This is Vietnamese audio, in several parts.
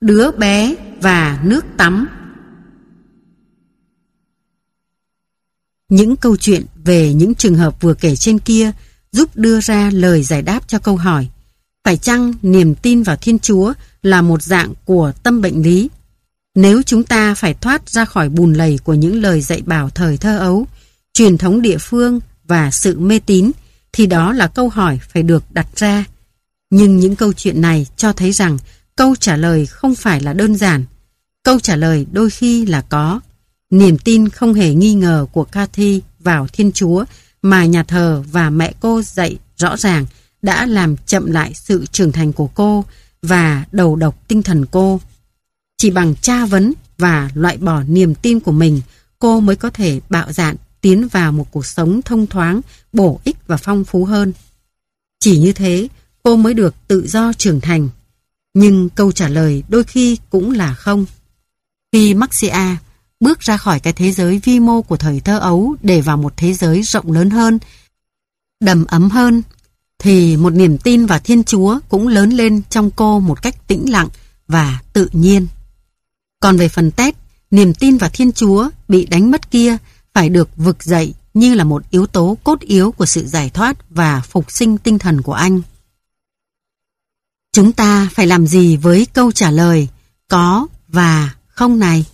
Đứa bé và nước tắm Những câu chuyện về những trường hợp vừa kể trên kia giúp đưa ra lời giải đáp cho câu hỏi phải chăng niềm tin vào Thiên Chúa là một dạng của tâm bệnh lý? Nếu chúng ta phải thoát ra khỏi bùn lầy của những lời dạy bảo thời thơ ấu, truyền thống địa phương và sự mê tín, thì đó là câu hỏi phải được đặt ra. Nhưng những câu chuyện này cho thấy rằng câu trả lời không phải là đơn giản. Câu trả lời đôi khi là có. Niềm tin không hề nghi ngờ của Cathy vào Thiên Chúa mà nhà thờ và mẹ cô dạy rõ ràng đã làm chậm lại sự trưởng thành của cô và đầu độc tinh thần cô. Chỉ bằng tra vấn và loại bỏ niềm tin của mình, cô mới có thể bạo dạn tiến vào một cuộc sống thông thoáng, bổ ích và phong phú hơn. Chỉ như thế, cô mới được tự do trưởng thành. Nhưng câu trả lời đôi khi cũng là không. Khi Maxia bước ra khỏi cái thế giới vi mô của thời thơ ấu để vào một thế giới rộng lớn hơn, đầm ấm hơn, thì một niềm tin vào Thiên Chúa cũng lớn lên trong cô một cách tĩnh lặng và tự nhiên. Còn về phần Tết, niềm tin vào Thiên Chúa bị đánh mất kia phải được vực dậy như là một yếu tố cốt yếu của sự giải thoát và phục sinh tinh thần của anh. Chúng ta phải làm gì với câu trả lời có và không này?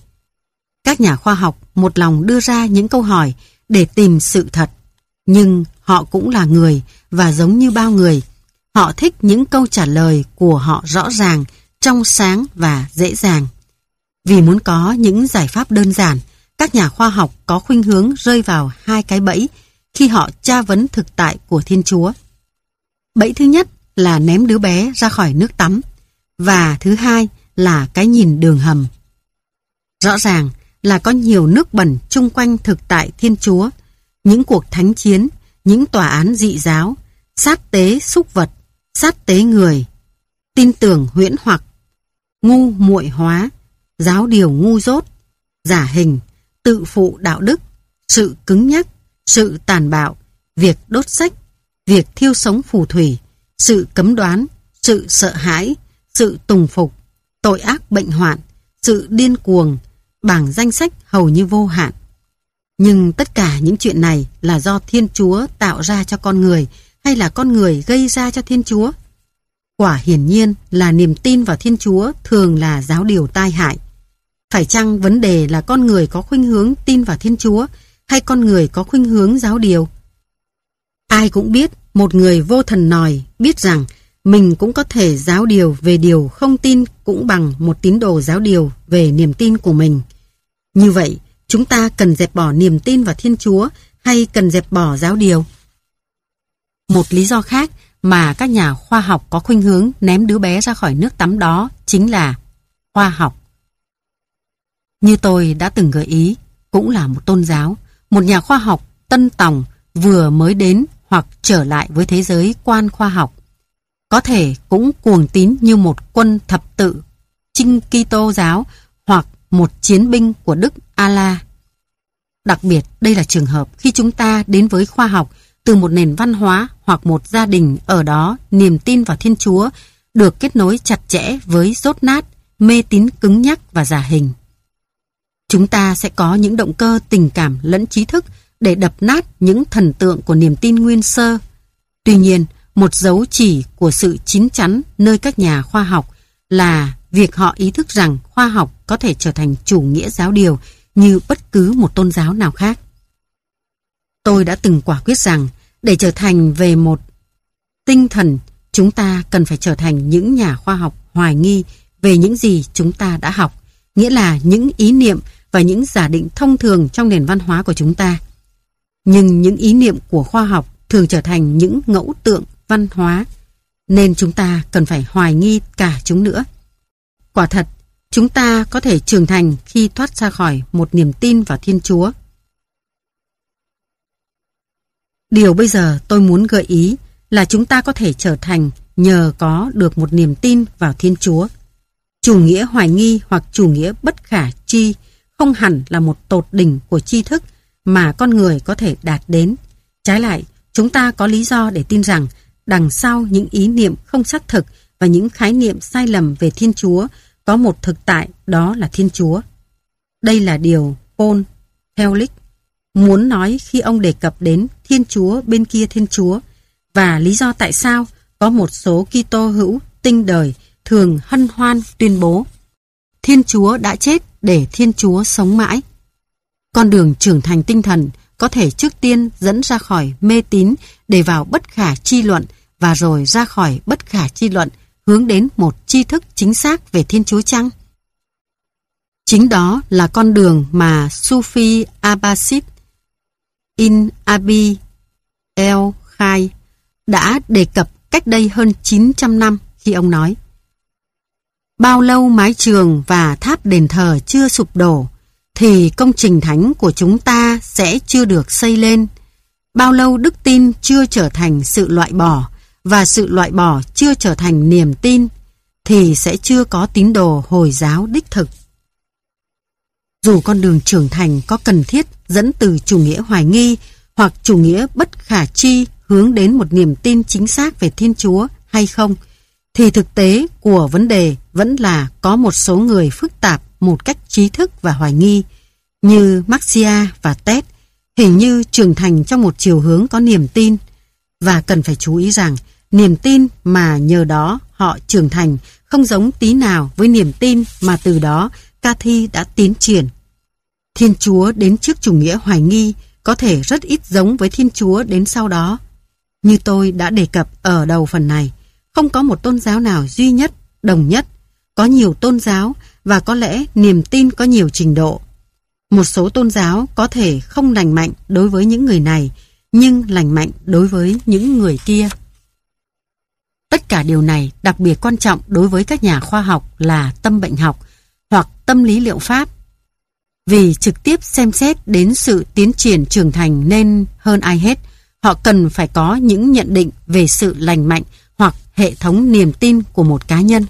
Các nhà khoa học một lòng đưa ra những câu hỏi để tìm sự thật, nhưng họ cũng là người và giống như bao người, họ thích những câu trả lời của họ rõ ràng, trong sáng và dễ dàng. Vì muốn có những giải pháp đơn giản, các nhà khoa học có khuynh hướng rơi vào hai cái bẫy khi họ tra vấn thực tại của Thiên Chúa. Bẫy thứ nhất là ném đứa bé ra khỏi nước tắm. Và thứ hai là cái nhìn đường hầm. Rõ ràng là có nhiều nước bẩn chung quanh thực tại Thiên Chúa, những cuộc thánh chiến, những tòa án dị giáo, sát tế súc vật, sát tế người, tin tưởng huyễn hoặc, ngu muội hóa, giáo điều ngu dốt, giả hình, tự phụ đạo đức, sự cứng nhắc, sự tàn bạo, việc đốt sách, việc thiêu sống phù thủy, sự cấm đoán, sự sợ hãi, sự tùng phục, tội ác bệnh hoạn, sự điên cuồng, bảng danh sách hầu như vô hạn. Nhưng tất cả những chuyện này là do Thiên Chúa tạo ra cho con người hay là con người gây ra cho Thiên Chúa? Quả hiển nhiên là niềm tin vào Thiên Chúa thường là giáo điều tai hại. Phải chăng vấn đề là con người có khuynh hướng tin vào Thiên Chúa hay con người có khuynh hướng giáo điều? Ai cũng biết một người vô thần nòi biết rằng mình cũng có thể giáo điều về điều không tin cũng bằng một tín đồ giáo điều về niềm tin của mình. Như vậy, chúng ta cần dẹp bỏ niềm tin vào Thiên Chúa hay cần dẹp bỏ giáo điều? Một lý do khác mà các nhà khoa học có khuynh hướng ném đứa bé ra khỏi nước tắm đó chính là khoa học. Như tôi đã từng gợi ý, cũng là một tôn giáo, một nhà khoa học tân tòng vừa mới đến hoặc trở lại với thế giới quan khoa học. Có thể cũng cuồng tín như một quân thập tự, trinh Kitô giáo hoặc một chiến binh của Đức Ala. Đặc biệt đây là trường hợp khi chúng ta đến với khoa học từ một nền văn hóa hoặc một gia đình ở đó niềm tin vào Thiên Chúa được kết nối chặt chẽ với rốt nát, mê tín cứng nhắc và giả hình. Chúng ta sẽ có những động cơ tình cảm lẫn trí thức để đập nát những thần tượng của niềm tin nguyên sơ. Tuy nhiên, một dấu chỉ của sự chín chắn nơi các nhà khoa học là việc họ ý thức rằng khoa học có thể trở thành chủ nghĩa giáo điều như bất cứ một tôn giáo nào khác. Tôi đã từng quả quyết rằng để trở thành về một tinh thần, chúng ta cần phải trở thành những nhà khoa học hoài nghi về những gì chúng ta đã học, nghĩa là những ý niệm và những giả định thông thường trong nền văn hóa của chúng ta. Nhưng những ý niệm của khoa học thường trở thành những ngẫu tượng văn hóa, nên chúng ta cần phải hoài nghi cả chúng nữa. Quả thật, chúng ta có thể trưởng thành khi thoát ra khỏi một niềm tin vào Thiên Chúa. Điều bây giờ tôi muốn gợi ý là chúng ta có thể trở thành nhờ có được một niềm tin vào Thiên Chúa. Chủ nghĩa hoài nghi hoặc chủ nghĩa bất khả chi không hẳn là một tột đỉnh của tri thức mà con người có thể đạt đến. Trái lại, chúng ta có lý do để tin rằng đằng sau những ý niệm không xác thực và những khái niệm sai lầm về Thiên Chúa có một thực tại đó là Thiên Chúa. Đây là điều Paul Hellick muốn nói khi ông đề cập đến Thiên Chúa bên kia Thiên Chúa và lý do tại sao có một số Kitô hữu tinh đời thường hân hoan tuyên bố Thiên Chúa đã chết để Thiên Chúa sống mãi. Con đường trưởng thành tinh thần có thể trước tiên dẫn ra khỏi mê tín để vào bất khả chi luận và rồi ra khỏi bất khả chi luận, hướng đến một tri thức chính xác về Thiên Chúa chăng? Chính đó là con đường mà Sufi Abbasid In Abi El Khai đã đề cập cách đây hơn 900 năm khi ông nói, Bao lâu mái trường và tháp đền thờ chưa sụp đổ thì công trình thánh của chúng ta sẽ chưa được xây lên. Bao lâu đức tin chưa trở thành sự loại bỏ và sự loại bỏ chưa trở thành niềm tin thì sẽ chưa có tín đồ Hồi giáo đích thực. Dù con đường trưởng thành có cần thiết dẫn từ chủ nghĩa hoài nghi hoặc chủ nghĩa bất khả chi hướng đến một niềm tin chính xác về Thiên Chúa hay không, thì thực tế của vấn đề vẫn là có một số người phức tạp một cách trí thức và hoài nghi, như Marxia và Ted, hình như trưởng thành trong một chiều hướng có niềm tin. Và cần phải chú ý rằng, niềm tin mà nhờ đó họ trưởng thành không giống tí nào với niềm tin mà từ đó Cathy đã tiến triển. Thiên Chúa đến trước chủ nghĩa hoài nghi có thể rất ít giống với Thiên Chúa đến sau đó. Như tôi đã đề cập ở đầu phần này, không có một tôn giáo nào duy nhất, đồng nhất. Có nhiều tôn giáo và có lẽ niềm tin có nhiều trình độ. Một số tôn giáo có thể không lành mạnh đối với những người này, nhưng lành mạnh đối với những người kia. Tất cả điều này đặc biệt quan trọng đối với các nhà khoa học là tâm bệnh học hoặc tâm lý liệu pháp. Vì trực tiếp xem xét đến sự tiến triển trưởng thành nên hơn ai hết, họ cần phải có những nhận định về sự lành mạnh hoặc hệ thống niềm tin của một cá nhân.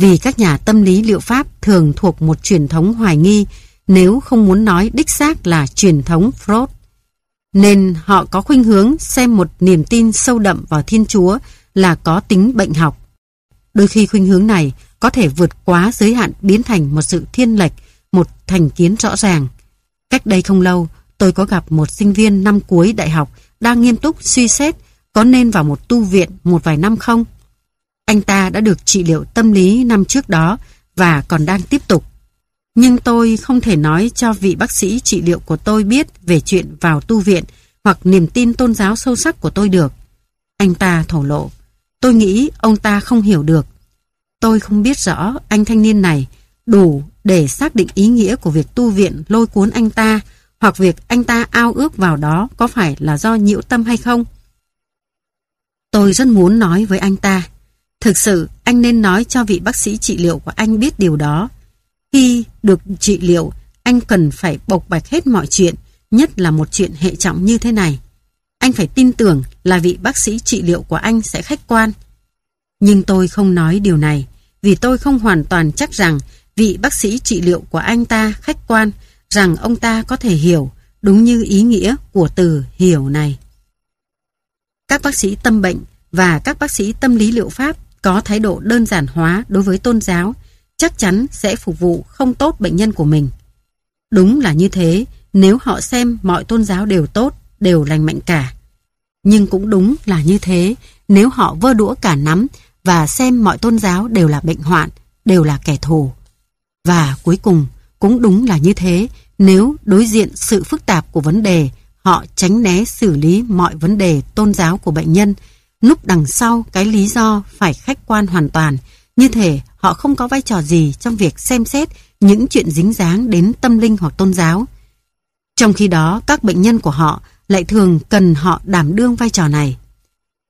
Vì các nhà tâm lý liệu pháp thường thuộc một truyền thống hoài nghi nếu không muốn nói đích xác là truyền thống Freud. Nên họ có khuynh hướng xem một niềm tin sâu đậm vào Thiên Chúa là có tính bệnh học. Đôi khi khuynh hướng này có thể vượt quá giới hạn biến thành một sự thiên lệch, một thành kiến rõ ràng. Cách đây không lâu, tôi có gặp một sinh viên năm cuối đại học đang nghiêm túc suy xét có nên vào một tu viện một vài năm không? Anh ta đã được trị liệu tâm lý năm trước đó và còn đang tiếp tục. Nhưng tôi không thể nói cho vị bác sĩ trị liệu của tôi biết về chuyện vào tu viện hoặc niềm tin tôn giáo sâu sắc của tôi được. Anh ta thổ lộ. Tôi nghĩ ông ta không hiểu được. Tôi không biết rõ anh thanh niên này đủ để xác định ý nghĩa của việc tu viện lôi cuốn anh ta hoặc việc anh ta ao ước vào đó có phải là do nhiễu tâm hay không. Tôi rất muốn nói với anh ta. Thực sự, anh nên nói cho vị bác sĩ trị liệu của anh biết điều đó. Khi được trị liệu, anh cần phải bộc bạch hết mọi chuyện, nhất là một chuyện hệ trọng như thế này. Anh phải tin tưởng là vị bác sĩ trị liệu của anh sẽ khách quan. Nhưng tôi không nói điều này, vì tôi không hoàn toàn chắc rằng vị bác sĩ trị liệu của anh ta khách quan, rằng ông ta có thể hiểu, đúng như ý nghĩa của từ hiểu này. Các bác sĩ tâm bệnh và các bác sĩ tâm lý liệu pháp có thái độ đơn giản hóa đối với tôn giáo chắc chắn sẽ phục vụ không tốt bệnh nhân của mình. Đúng là như thế nếu họ xem mọi tôn giáo đều tốt, đều lành mạnh cả. Nhưng cũng đúng là như thế nếu họ vơ đũa cả nắm và xem mọi tôn giáo đều là bệnh hoạn, đều là kẻ thù. Và cuối cùng, cũng đúng là như thế nếu đối diện sự phức tạp của vấn đề, họ tránh né xử lý mọi vấn đề tôn giáo của bệnh nhân, núp đằng sau cái lý do phải khách quan hoàn toàn, như thể họ không có vai trò gì trong việc xem xét những chuyện dính dáng đến tâm linh hoặc tôn giáo. Trong khi đó, các bệnh nhân của họ lại thường cần họ đảm đương vai trò này.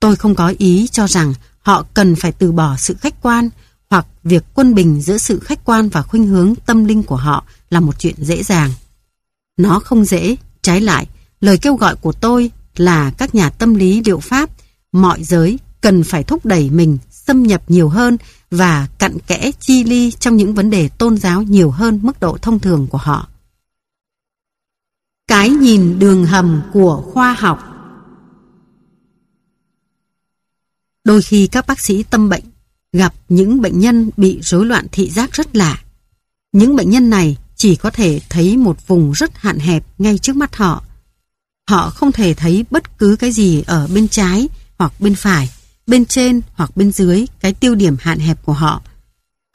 Tôi không có ý cho rằng họ cần phải từ bỏ sự khách quan hoặc việc quân bình giữa sự khách quan và khuynh hướng tâm linh của họ là một chuyện dễ dàng. Nó không dễ, trái lại, lời kêu gọi của tôi là các nhà tâm lý liệu pháp, mọi giới cần phải thúc đẩy mình xâm nhập nhiều hơn và cặn kẽ chi ly trong những vấn đề tôn giáo nhiều hơn mức độ thông thường của họ. Cái nhìn đường hầm của khoa học Đôi khi các bác sĩ tâm bệnh gặp những bệnh nhân bị rối loạn thị giác rất lạ. Những bệnh nhân này chỉ có thể thấy một vùng rất hạn hẹp ngay trước mắt họ. Họ không thể thấy bất cứ cái gì ở bên trái hoặc bên phải, bên trên hoặc bên dưới cái tiêu điểm hạn hẹp của họ.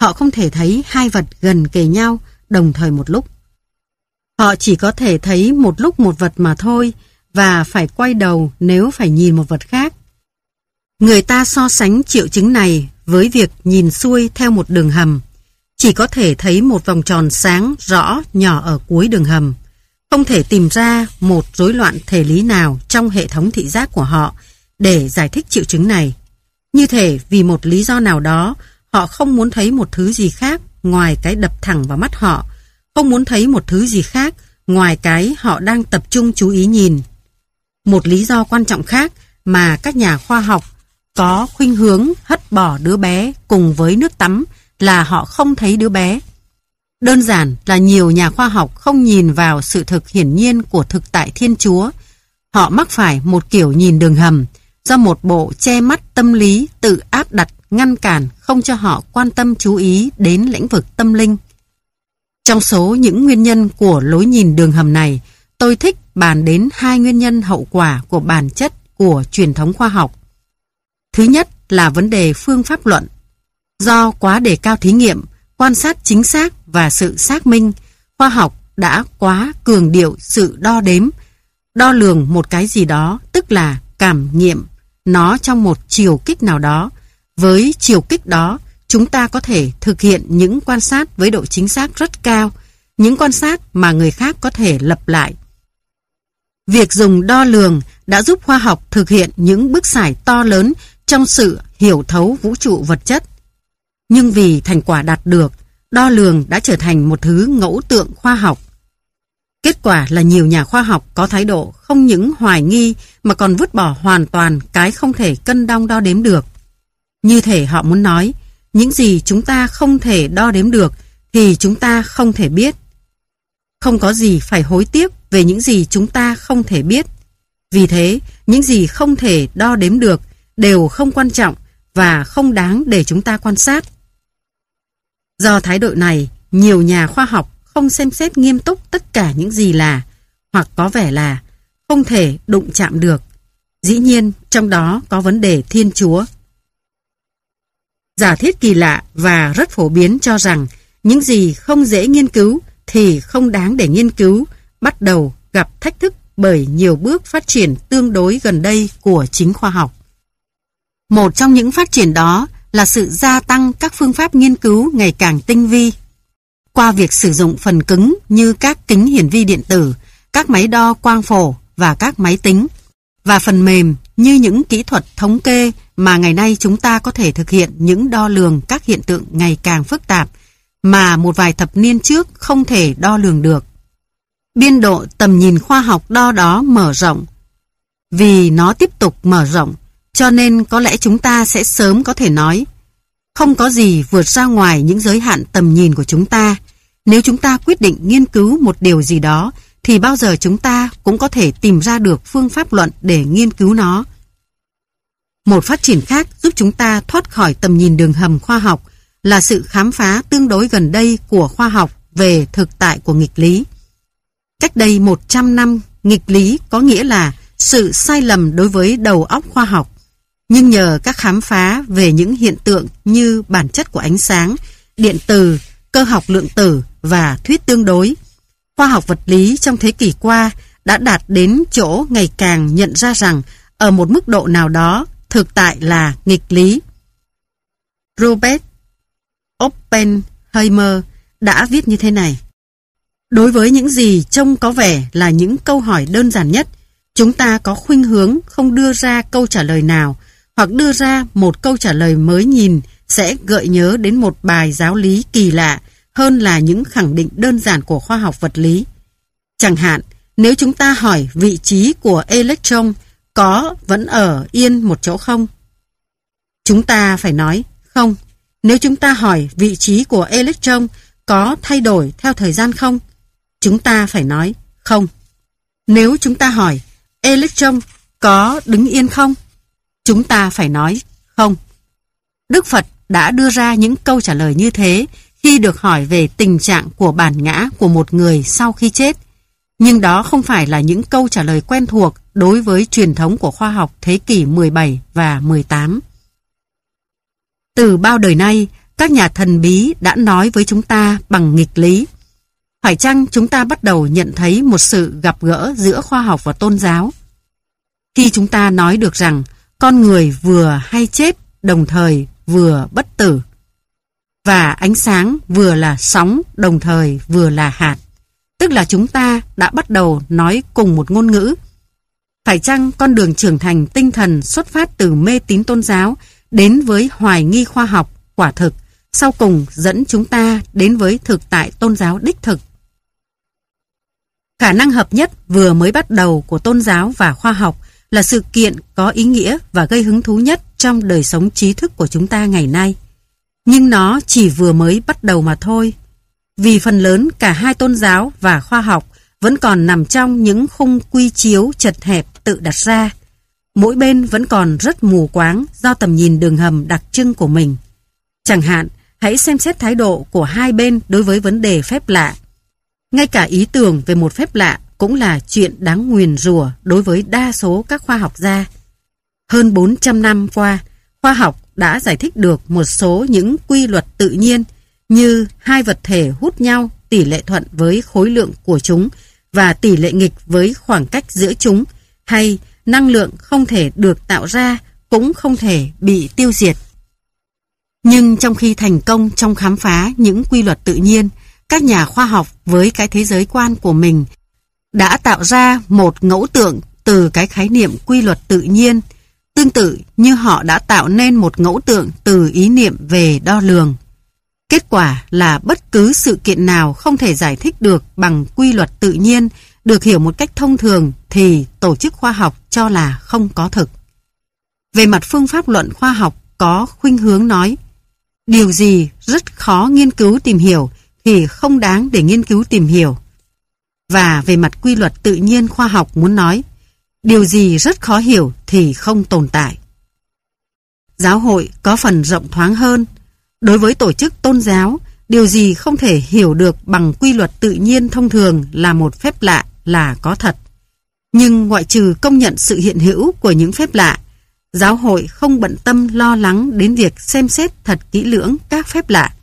Họ không thể thấy hai vật gần kề nhau đồng thời một lúc. Họ chỉ có thể thấy một lúc một vật mà thôi và phải quay đầu nếu phải nhìn một vật khác. Người ta so sánh triệu chứng này với việc nhìn xuôi theo một đường hầm. Chỉ có thể thấy một vòng tròn sáng rõ nhỏ ở cuối đường hầm. Không thể tìm ra một rối loạn thể lý nào trong hệ thống thị giác của họ để giải thích triệu chứng này. Như thể vì một lý do nào đó, họ không muốn thấy một thứ gì khác ngoài cái đập thẳng vào mắt họ, không muốn thấy một thứ gì khác ngoài cái họ đang tập trung chú ý nhìn. Một lý do quan trọng khác mà các nhà khoa học có khuynh hướng hất bỏ đứa bé cùng với nước tắm là họ không thấy đứa bé. Đơn giản là nhiều nhà khoa học không nhìn vào sự thực hiển nhiên của thực tại Thiên Chúa. Họ mắc phải một kiểu nhìn đường hầm do một bộ che mắt tâm lý tự áp đặt ngăn cản không cho họ quan tâm chú ý đến lĩnh vực tâm linh. Trong số những nguyên nhân của lối nhìn đường hầm này, tôi thích bàn đến hai nguyên nhân hậu quả của bản chất của truyền thống khoa học. Thứ nhất là vấn đề phương pháp luận. Do quá đề cao thí nghiệm, quan sát chính xác và sự xác minh, khoa học đã quá cường điệu sự đo đếm, đo lường một cái gì đó, tức là cảm nghiệm nó trong một chiều kích nào đó. Với chiều kích đó, chúng ta có thể thực hiện những quan sát với độ chính xác rất cao, những quan sát mà người khác có thể lập lại. Việc dùng đo lường đã giúp khoa học thực hiện những bước xài to lớn trong sự hiểu thấu vũ trụ vật chất. Nhưng vì thành quả đạt được, đo lường đã trở thành một thứ ngẫu tượng khoa học. Kết quả là nhiều nhà khoa học có thái độ không những hoài nghi mà còn vứt bỏ hoàn toàn cái không thể cân đong đo đếm được. Như thể họ muốn nói, những gì chúng ta không thể đo đếm được thì chúng ta không thể biết. Không có gì phải hối tiếc về những gì chúng ta không thể biết. Vì thế, những gì không thể đo đếm được đều không quan trọng và không đáng để chúng ta quan sát. Do thái độ này, nhiều nhà khoa học không xem xét nghiêm túc tất cả những gì là, hoặc có vẻ là, không thể đụng chạm được. Dĩ nhiên, trong đó có vấn đề Thiên Chúa. Giả thiết kỳ lạ và rất phổ biến cho rằng những gì không dễ nghiên cứu thì không đáng để nghiên cứu, bắt đầu gặp thách thức bởi nhiều bước phát triển tương đối gần đây của chính khoa học. Một trong những phát triển đó là sự gia tăng các phương pháp nghiên cứu ngày càng tinh vi. Qua việc sử dụng phần cứng như các kính hiển vi điện tử, các máy đo quang phổ và các máy tính, và phần mềm như những kỹ thuật thống kê mà ngày nay chúng ta có thể thực hiện những đo lường các hiện tượng ngày càng phức tạp mà một vài thập niên trước không thể đo lường được. Biên độ tầm nhìn khoa học đo đó mở rộng. Vì nó tiếp tục mở rộng, cho nên có lẽ chúng ta sẽ sớm có thể nói không có gì vượt ra ngoài những giới hạn tầm nhìn của chúng ta. Nếu chúng ta quyết định nghiên cứu một điều gì đó, thì bao giờ chúng ta cũng có thể tìm ra được phương pháp luận để nghiên cứu nó. Một phát triển khác giúp chúng ta thoát khỏi tầm nhìn đường hầm khoa học là sự khám phá tương đối gần đây của khoa học về thực tại của nghịch lý. Cách đây 100 năm, nghịch lý có nghĩa là sự sai lầm đối với đầu óc khoa học. Nhưng nhờ các khám phá về những hiện tượng như bản chất của ánh sáng, điện từ, cơ học lượng tử và thuyết tương đối, khoa học vật lý trong thế kỷ qua đã đạt đến chỗ ngày càng nhận ra rằng ở một mức độ nào đó thực tại là nghịch lý. Robert Oppenheimer đã viết như thế này. Đối với những gì trông có vẻ là những câu hỏi đơn giản nhất, chúng ta có khuynh hướng không đưa ra câu trả lời nào hoặc đưa ra một câu trả lời mới nhìn sẽ gợi nhớ đến một bài giáo lý kỳ lạ hơn là những khẳng định đơn giản của khoa học vật lý. Chẳng hạn, nếu chúng ta hỏi vị trí của electron có vẫn ở yên một chỗ không? Chúng ta phải nói không. Nếu chúng ta hỏi vị trí của electron có thay đổi theo thời gian không? Chúng ta phải nói không. Nếu chúng ta hỏi electron có đứng yên không? Chúng ta phải nói không. Đức Phật đã đưa ra những câu trả lời như thế khi được hỏi về tình trạng của bản ngã của một người sau khi chết. Nhưng đó không phải là những câu trả lời quen thuộc đối với truyền thống của khoa học thế kỷ 17 và 18. Từ bao đời nay, các nhà thần bí đã nói với chúng ta bằng nghịch lý. Phải chăng chúng ta bắt đầu nhận thấy một sự gặp gỡ giữa khoa học và tôn giáo? Khi chúng ta nói được rằng con người vừa hay chết đồng thời vừa bất tử và ánh sáng vừa là sóng đồng thời vừa là hạt. Tức là chúng ta đã bắt đầu nói cùng một ngôn ngữ. Phải chăng con đường trưởng thành tinh thần xuất phát từ mê tín tôn giáo đến với hoài nghi khoa học, quả thực, sau cùng dẫn chúng ta đến với thực tại tôn giáo đích thực. Khả năng hợp nhất vừa mới bắt đầu của tôn giáo và khoa học là sự kiện có ý nghĩa và gây hứng thú nhất trong đời sống trí thức của chúng ta ngày nay. Nhưng nó chỉ vừa mới bắt đầu mà thôi. Vì phần lớn cả hai tôn giáo và khoa học vẫn còn nằm trong những khung quy chiếu chật hẹp tự đặt ra. Mỗi bên vẫn còn rất mù quáng do tầm nhìn đường hầm đặc trưng của mình. Chẳng hạn, hãy xem xét thái độ của hai bên đối với vấn đề phép lạ. Ngay cả ý tưởng về một phép lạ cũng là chuyện đáng nguyền rủa đối với đa số các khoa học gia. Hơn 400 năm qua, khoa học đã giải thích được một số những quy luật tự nhiên như hai vật thể hút nhau tỷ lệ thuận với khối lượng của chúng và tỷ lệ nghịch với khoảng cách giữa chúng hay năng lượng không thể được tạo ra cũng không thể bị tiêu diệt. Nhưng trong khi thành công trong khám phá những quy luật tự nhiên, các nhà khoa học với cái thế giới quan của mình đã tạo ra một ngẫu tượng từ cái khái niệm quy luật tự nhiên, tương tự như họ đã tạo nên một ngẫu tượng từ ý niệm về đo lường. Kết quả là bất cứ sự kiện nào không thể giải thích được bằng quy luật tự nhiên, được hiểu một cách thông thường thì tổ chức khoa học cho là không có thực. Về mặt phương pháp luận khoa học có khuynh hướng nói, điều gì rất khó nghiên cứu tìm hiểu thì không đáng để nghiên cứu tìm hiểu. Và về mặt quy luật tự nhiên khoa học muốn nói, điều gì rất khó hiểu thì không tồn tại. Giáo hội có phần rộng thoáng hơn. Đối với tổ chức tôn giáo, điều gì không thể hiểu được bằng quy luật tự nhiên thông thường là một phép lạ là có thật. Nhưng ngoại trừ công nhận sự hiện hữu của những phép lạ, giáo hội không bận tâm lo lắng đến việc xem xét thật kỹ lưỡng các phép lạ.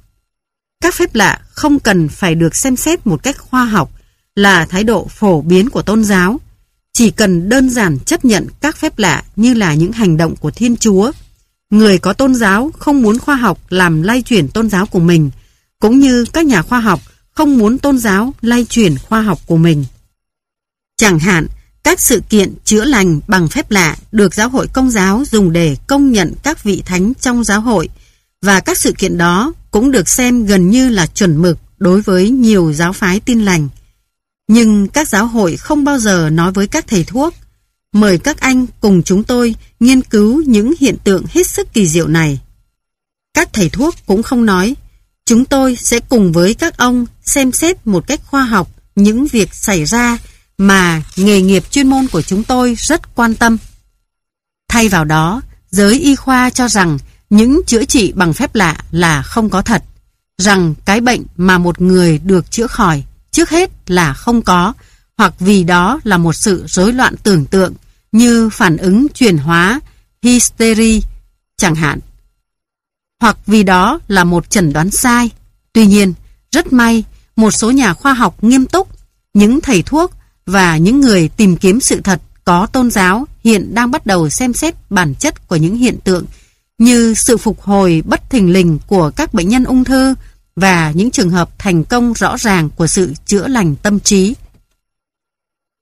Các phép lạ không cần phải được xem xét một cách khoa học là thái độ phổ biến của tôn giáo. Chỉ cần đơn giản chấp nhận các phép lạ như là những hành động của Thiên Chúa. Người có tôn giáo không muốn khoa học làm lay chuyển tôn giáo của mình, cũng như các nhà khoa học không muốn tôn giáo lay chuyển khoa học của mình. Chẳng hạn, các sự kiện chữa lành bằng phép lạ được giáo hội công giáo dùng để công nhận các vị thánh trong giáo hội và các sự kiện đó cũng được xem gần như là chuẩn mực đối với nhiều giáo phái tin lành. Nhưng các giáo hội không bao giờ nói với các thầy thuốc mời các anh cùng chúng tôi nghiên cứu những hiện tượng hết sức kỳ diệu này. Các thầy thuốc cũng không nói chúng tôi sẽ cùng với các ông xem xét một cách khoa học những việc xảy ra mà nghề nghiệp chuyên môn của chúng tôi rất quan tâm. Thay vào đó, giới y khoa cho rằng những chữa trị bằng phép lạ là không có thật, rằng cái bệnh mà một người được chữa khỏi trước hết là không có, hoặc vì đó là một sự rối loạn tưởng tượng như phản ứng chuyển hóa, hysteria, chẳng hạn. Hoặc vì đó là một chẩn đoán sai. Tuy nhiên, rất may, một số nhà khoa học nghiêm túc, những thầy thuốc và những người tìm kiếm sự thật có tôn giáo hiện đang bắt đầu xem xét bản chất của những hiện tượng như sự phục hồi bất thình lình của các bệnh nhân ung thư và những trường hợp thành công rõ ràng của sự chữa lành tâm trí.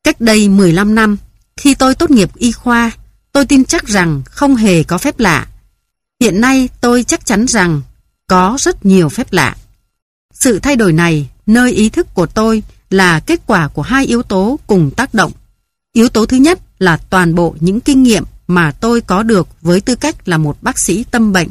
Cách đây 15 năm, khi tôi tốt nghiệp y khoa, tôi tin chắc rằng không hề có phép lạ. Hiện nay tôi chắc chắn rằng có rất nhiều phép lạ. Sự thay đổi này nơi ý thức của tôi là kết quả của hai yếu tố cùng tác động. Yếu tố thứ nhất là toàn bộ những kinh nghiệm mà tôi có được với tư cách là một bác sĩ tâm bệnh.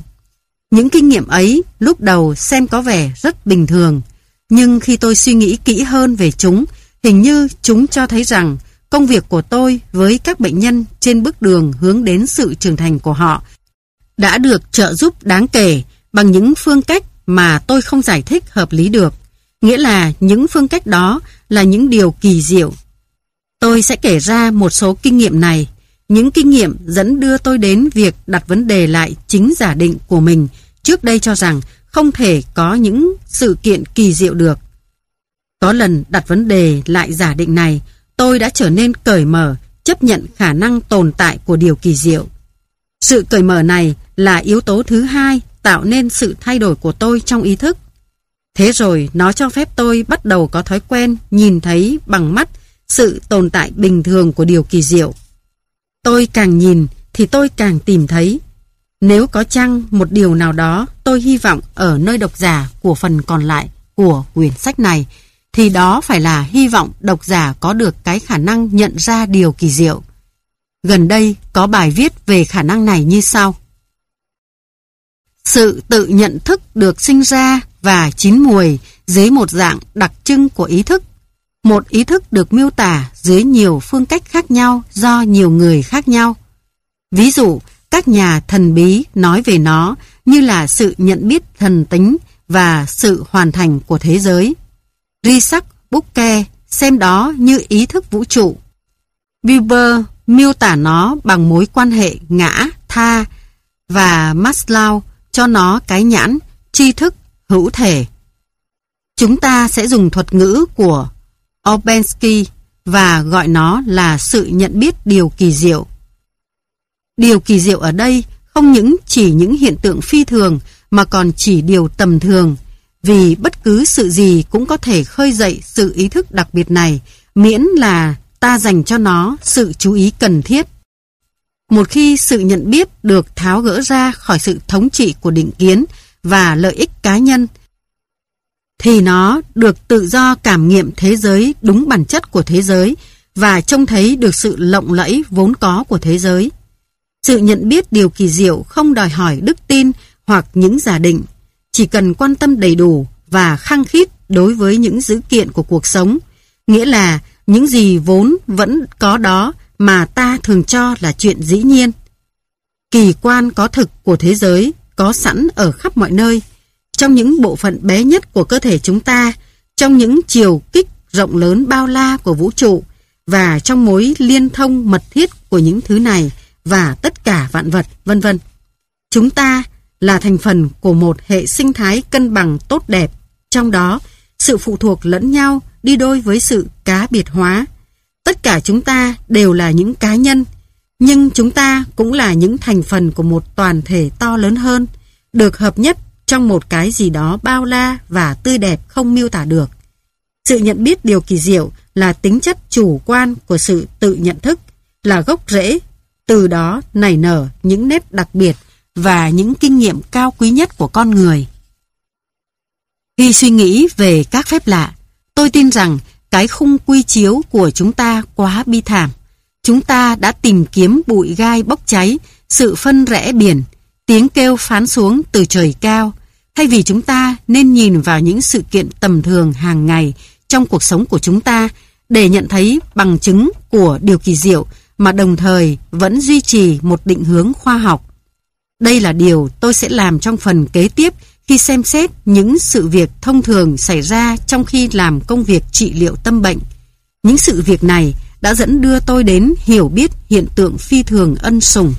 Những kinh nghiệm ấy lúc đầu xem có vẻ rất bình thường, nhưng khi tôi suy nghĩ kỹ hơn về chúng, hình như chúng cho thấy rằng công việc của tôi với các bệnh nhân trên bước đường hướng đến sự trưởng thành của họ đã được trợ giúp đáng kể bằng những phương cách mà tôi không giải thích hợp lý được. Nghĩa là những phương cách đó là những điều kỳ diệu. Tôi sẽ kể ra một số kinh nghiệm này. Những kinh nghiệm dẫn đưa tôi đến việc đặt vấn đề lại chính giả định của mình trước đây cho rằng không thể có những sự kiện kỳ diệu được. Có lần đặt vấn đề lại giả định này, tôi đã trở nên cởi mở, chấp nhận khả năng tồn tại của điều kỳ diệu. Sự cởi mở này là yếu tố thứ hai tạo nên sự thay đổi của tôi trong ý thức. Thế rồi nó cho phép tôi bắt đầu có thói quen nhìn thấy bằng mắt sự tồn tại bình thường của điều kỳ diệu. Tôi càng nhìn thì tôi càng tìm thấy. Nếu có chăng một điều nào đó tôi hy vọng ở nơi độc giả của phần còn lại của quyển sách này, thì đó phải là hy vọng độc giả có được cái khả năng nhận ra điều kỳ diệu. Gần đây có bài viết về khả năng này như sau. Sự tự nhận thức được sinh ra và chín mùi dưới một dạng đặc trưng của ý thức. Một ý thức được miêu tả dưới nhiều phương cách khác nhau do nhiều người khác nhau. Ví dụ, các nhà thần bí nói về nó như là sự nhận biết thần tính và sự hoàn thành của thế giới. Risak Bukke xem đó như ý thức vũ trụ. Buber miêu tả nó bằng mối quan hệ ngã, tha và Maslow cho nó cái nhãn tri thức hữu thể. Chúng ta sẽ dùng thuật ngữ của Obensky và gọi nó là sự nhận biết điều kỳ diệu. Điều kỳ diệu ở đây không những chỉ những hiện tượng phi thường mà còn chỉ điều tầm thường vì bất cứ sự gì cũng có thể khơi dậy sự ý thức đặc biệt này miễn là ta dành cho nó sự chú ý cần thiết. Một khi sự nhận biết được tháo gỡ ra khỏi sự thống trị của định kiến và lợi ích cá nhân, thì nó được tự do cảm nghiệm thế giới đúng bản chất của thế giới và trông thấy được sự lộng lẫy vốn có của thế giới. Sự nhận biết điều kỳ diệu không đòi hỏi đức tin hoặc những giả định, chỉ cần quan tâm đầy đủ và khăng khít đối với những dữ kiện của cuộc sống, nghĩa là những gì vốn vẫn có đó mà ta thường cho là chuyện dĩ nhiên. Kỳ quan có thực của thế giới có sẵn ở khắp mọi nơi, trong những bộ phận bé nhất của cơ thể chúng ta, trong những chiều kích rộng lớn bao la của vũ trụ và trong mối liên thông mật thiết của những thứ này và tất cả vạn vật, vân vân. Chúng ta là thành phần của một hệ sinh thái cân bằng tốt đẹp, trong đó sự phụ thuộc lẫn nhau đi đôi với sự cá biệt hóa. Tất cả chúng ta đều là những cá nhân, nhưng chúng ta cũng là những thành phần của một toàn thể to lớn hơn, được hợp nhất trong một cái gì đó bao la và tươi đẹp không miêu tả được. Sự nhận biết điều kỳ diệu là tính chất chủ quan của sự tự nhận thức, là gốc rễ, từ đó nảy nở những nét đặc biệt và những kinh nghiệm cao quý nhất của con người. Khi suy nghĩ về các phép lạ, tôi tin rằng cái khung quy chiếu của chúng ta quá bi thảm. Chúng ta đã tìm kiếm bụi gai bốc cháy, sự phân rẽ biển, tiếng kêu phán xuống từ trời cao, thay vì chúng ta nên nhìn vào những sự kiện tầm thường hàng ngày trong cuộc sống của chúng ta để nhận thấy bằng chứng của điều kỳ diệu mà đồng thời vẫn duy trì một định hướng khoa học. Đây là điều tôi sẽ làm trong phần kế tiếp khi xem xét những sự việc thông thường xảy ra trong khi làm công việc trị liệu tâm bệnh. Những sự việc này đã dẫn đưa tôi đến hiểu biết hiện tượng phi thường ân sủng.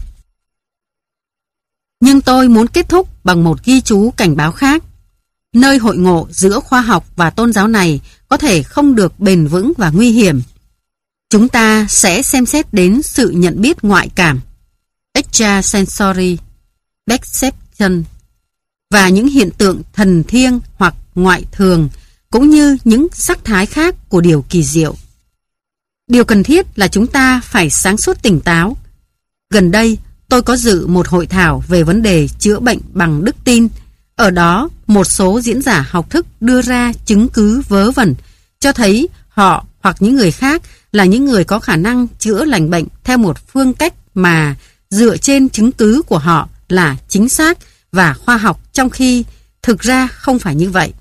Nhưng tôi muốn kết thúc bằng một ghi chú cảnh báo khác. Nơi hội ngộ giữa khoa học và tôn giáo này có thể không được bền vững và nguy hiểm. Chúng ta sẽ xem xét đến sự nhận biết ngoại cảm, extrasensory perception và những hiện tượng thần thiêng hoặc ngoại thường cũng như những sắc thái khác của điều kỳ diệu. Điều cần thiết là chúng ta phải sáng suốt tỉnh táo. Gần đây, tôi có dự một hội thảo về vấn đề chữa bệnh bằng đức tin. Ở đó, một số diễn giả học thức đưa ra chứng cứ vớ vẩn, cho thấy họ hoặc những người khác là những người có khả năng chữa lành bệnh theo một phương cách mà dựa trên chứng cứ của họ là chính xác và khoa học trong khi thực ra không phải như vậy.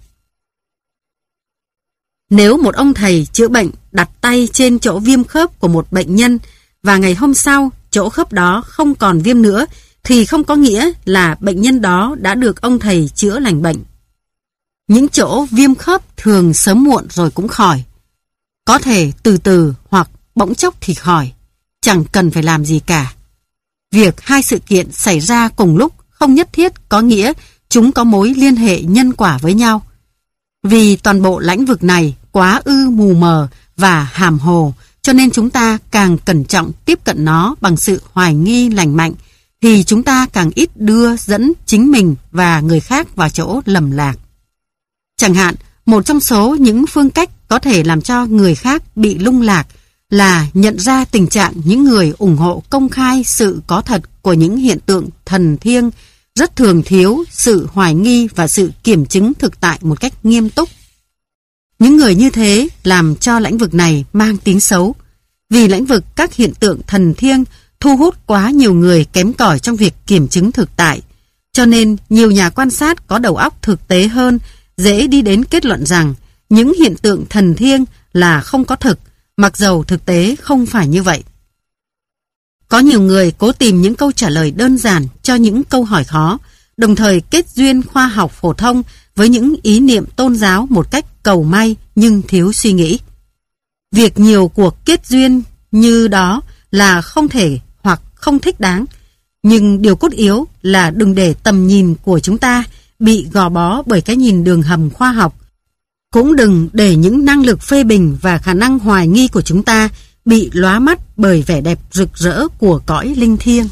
Nếu một ông thầy chữa bệnh đặt tay trên chỗ viêm khớp của một bệnh nhân và ngày hôm sau chỗ khớp đó không còn viêm nữa thì không có nghĩa là bệnh nhân đó đã được ông thầy chữa lành bệnh. Những chỗ viêm khớp thường sớm muộn rồi cũng khỏi. Có thể từ từ hoặc bỗng chốc thì khỏi. Chẳng cần phải làm gì cả. Việc hai sự kiện xảy ra cùng lúc không nhất thiết có nghĩa chúng có mối liên hệ nhân quả với nhau. Vì toàn bộ lãnh vực này quá ư mù mờ và hàm hồ, cho nên chúng ta càng cẩn trọng tiếp cận nó bằng sự hoài nghi lành mạnh, thì chúng ta càng ít đưa dẫn chính mình và người khác vào chỗ lầm lạc. Chẳng hạn, một trong số những phương cách có thể làm cho người khác bị lung lạc là nhận ra tình trạng những người ủng hộ công khai sự có thật của những hiện tượng thần thiêng rất thường thiếu sự hoài nghi và sự kiểm chứng thực tại một cách nghiêm túc. Những người như thế làm cho lãnh vực này mang tiếng xấu, vì lãnh vực các hiện tượng thần thiêng thu hút quá nhiều người kém cỏi trong việc kiểm chứng thực tại, cho nên nhiều nhà quan sát có đầu óc thực tế hơn dễ đi đến kết luận rằng những hiện tượng thần thiêng là không có thực, mặc dầu thực tế không phải như vậy. Có nhiều người cố tìm những câu trả lời đơn giản cho những câu hỏi khó, đồng thời kết duyên khoa học phổ thông với những ý niệm tôn giáo một cách cầu may nhưng thiếu suy nghĩ. Việc nhiều cuộc kết duyên như đó là không thể hoặc không thích đáng, nhưng điều cốt yếu là đừng để tầm nhìn của chúng ta bị gò bó bởi cái nhìn đường hầm khoa học. Cũng đừng để những năng lực phê bình và khả năng hoài nghi của chúng ta bị lóa mắt bởi vẻ đẹp rực rỡ của cõi linh thiêng.